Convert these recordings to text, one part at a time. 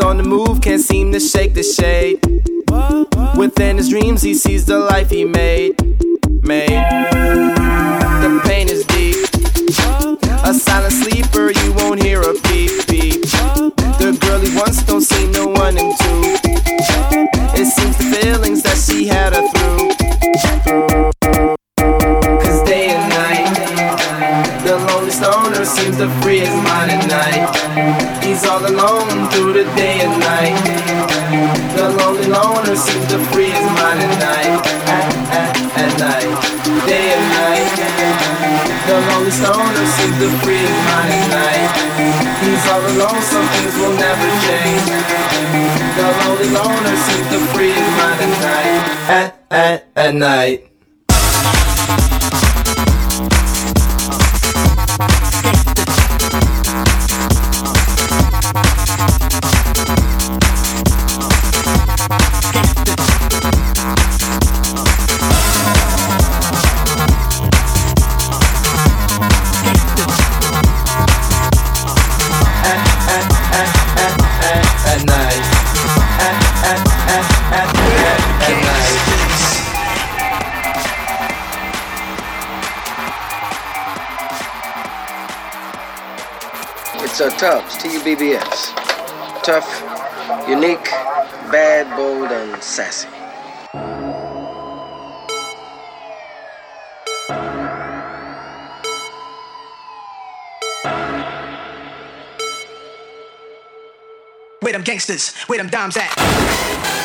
on the move, can't seem to shake the shade. Within his dreams, he sees the life he made. Made. the lonely loner sees the free mind at night. He's all alone, some things will never change. The lonely loner sees the free mind at night. At, at, at night. Tubbs, T-U-B-B-S. Tough, unique, bad, bold, and sassy. Where them gangsters, where them dimes at?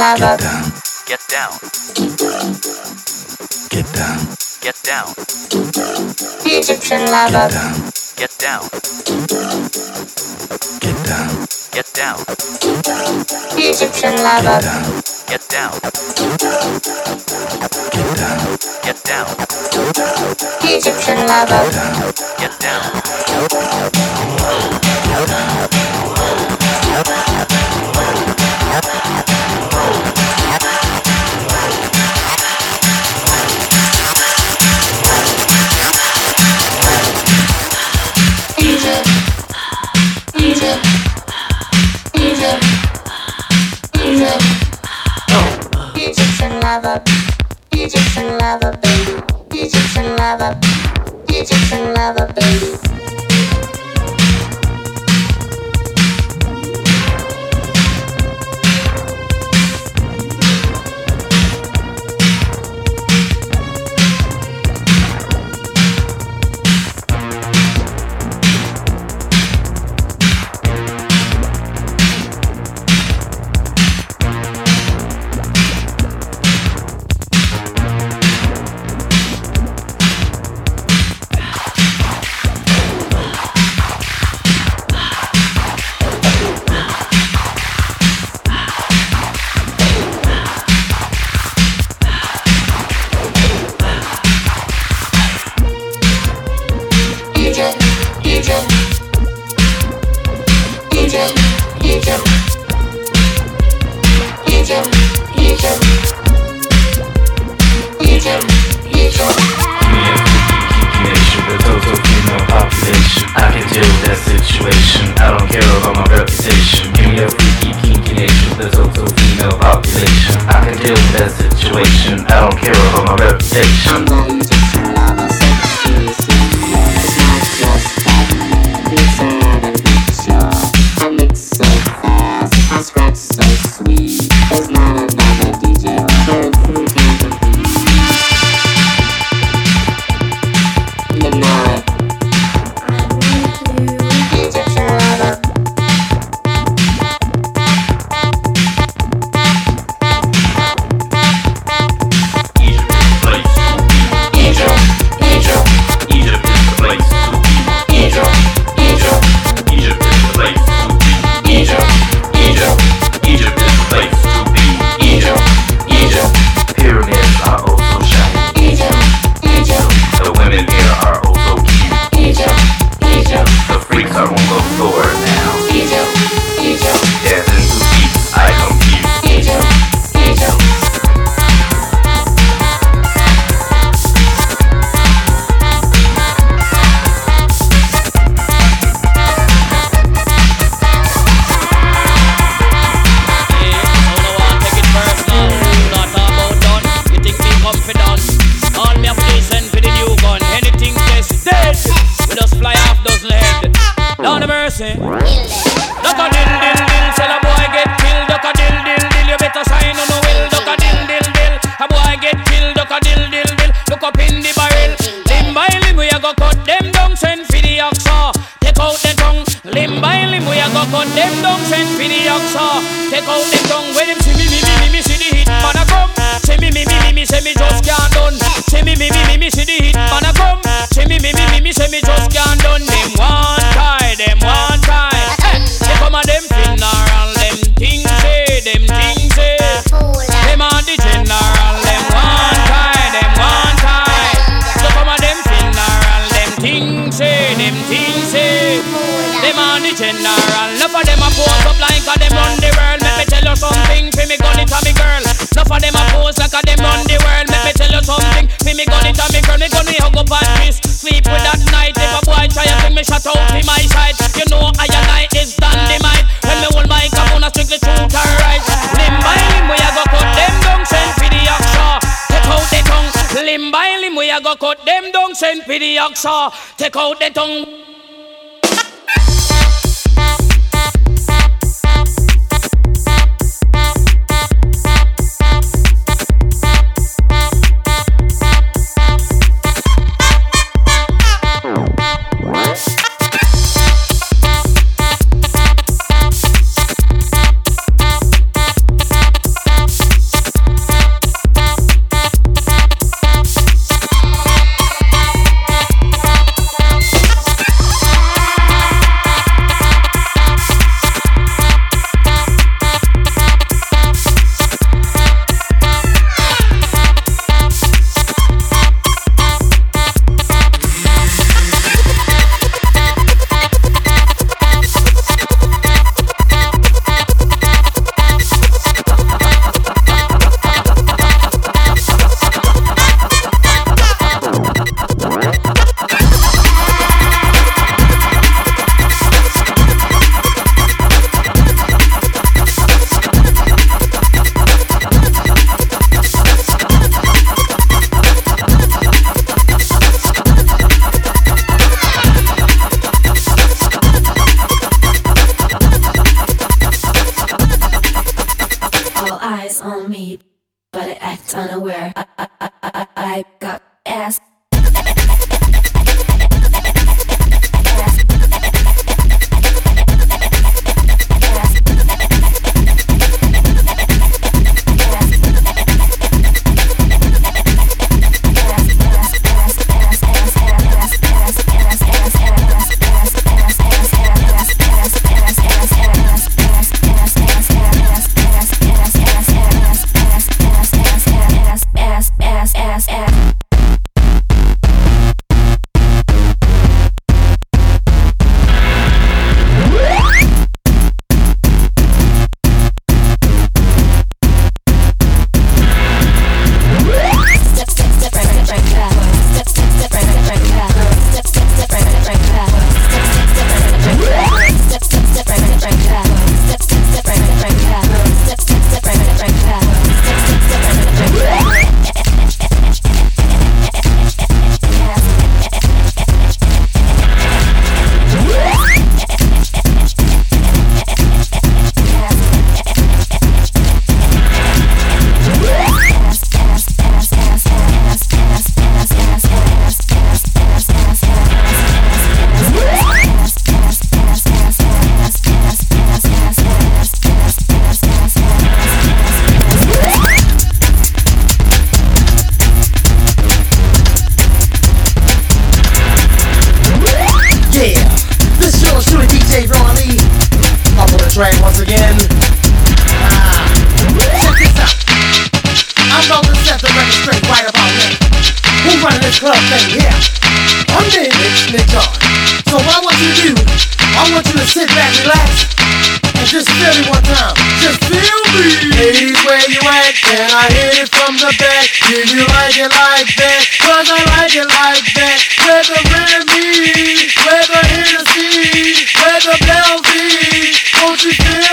love up. Get down. Get down. Get down. Egyptian love up. Get down. Get down. Get down. Egyptian love up. Get down. Get down. Get down. Egyptian love up. Get down. Get down. Egyptian lover, baby, Egyptian lava, Egyptian lover, baby. sensation. send for the oxa. Take out the tongue.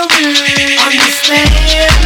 Understand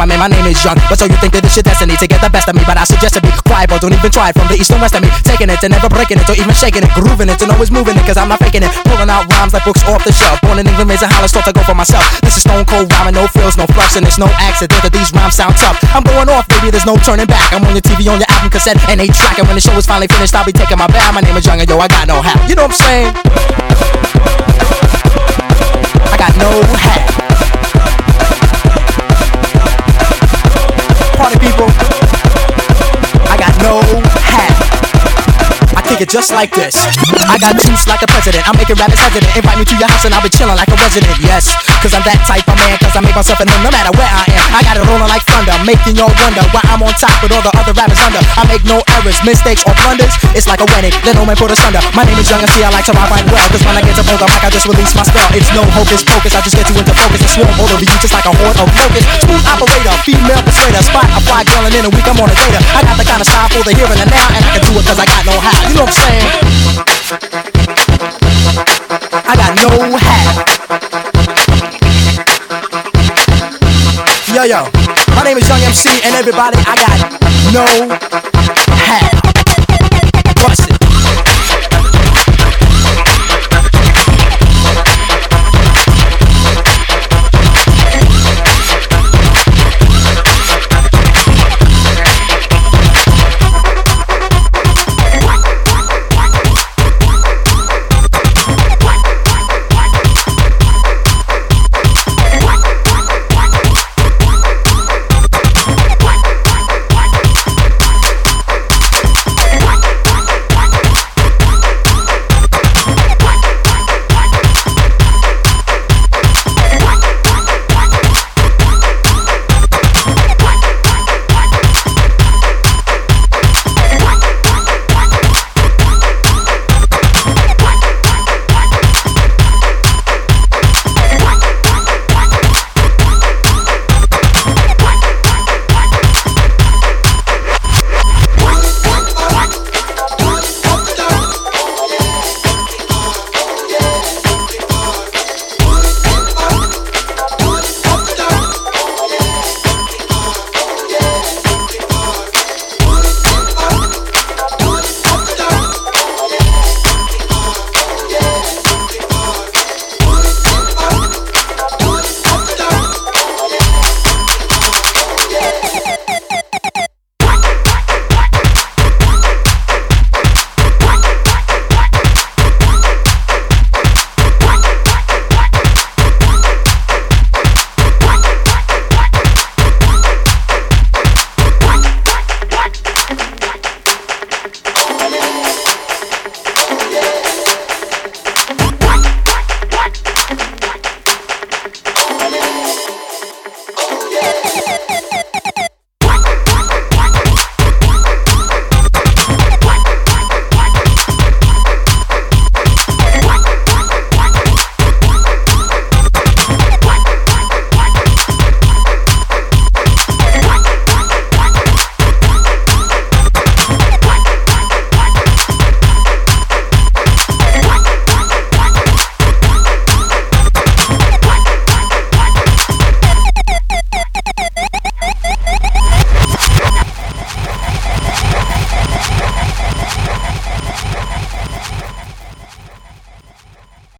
my man, my name is Young. But so you think that it's your destiny to get the best of me? But I suggest to be quiet, but don't even try from the east and west of me. Taking it and never breaking it, or even shaking it, grooving it, and always moving it, cause I'm not faking it. Pulling out rhymes like books off the shelf. Born in England, raised in Holland, start to go for myself. This is stone cold rhyming, no frills, no fluffs, and it's no accident that these rhymes sound tough. I'm going off, baby, there's no turning back. I'm on your TV, on your album cassette, and they track. And when the show is finally finished, I'll be taking my bow. My name is Young, and yo, I got no hat. You know what I'm saying? I got no hat. Party people, I got no. It just like this. I got juice like a president. I'm making rappers hesitant. Invite me to your house and I'll be chilling like a resident. Yes, cause I'm that type of man. Cause I make myself a name no matter where I am. I got it rolling like thunder, making y'all wonder why I'm on top with all the other rappers under. I make no errors, mistakes, or blunders. It's like a wedding, then no man put us under. My name is Young and see I like to rhyme right well. Cause when I get to hold the mic, I just release my spell. It's no hocus pocus, I just get you into focus and swarm all over you just like a horde of locusts. Smooth operator, female persuader, spot a fly girl and in a week I'm on a data. I got the kind of style for the here and the now, and I can do it cause I got no how. What I'm saying? I got no hat. Yo, yo, my name is Young MC, and everybody, I got no hat.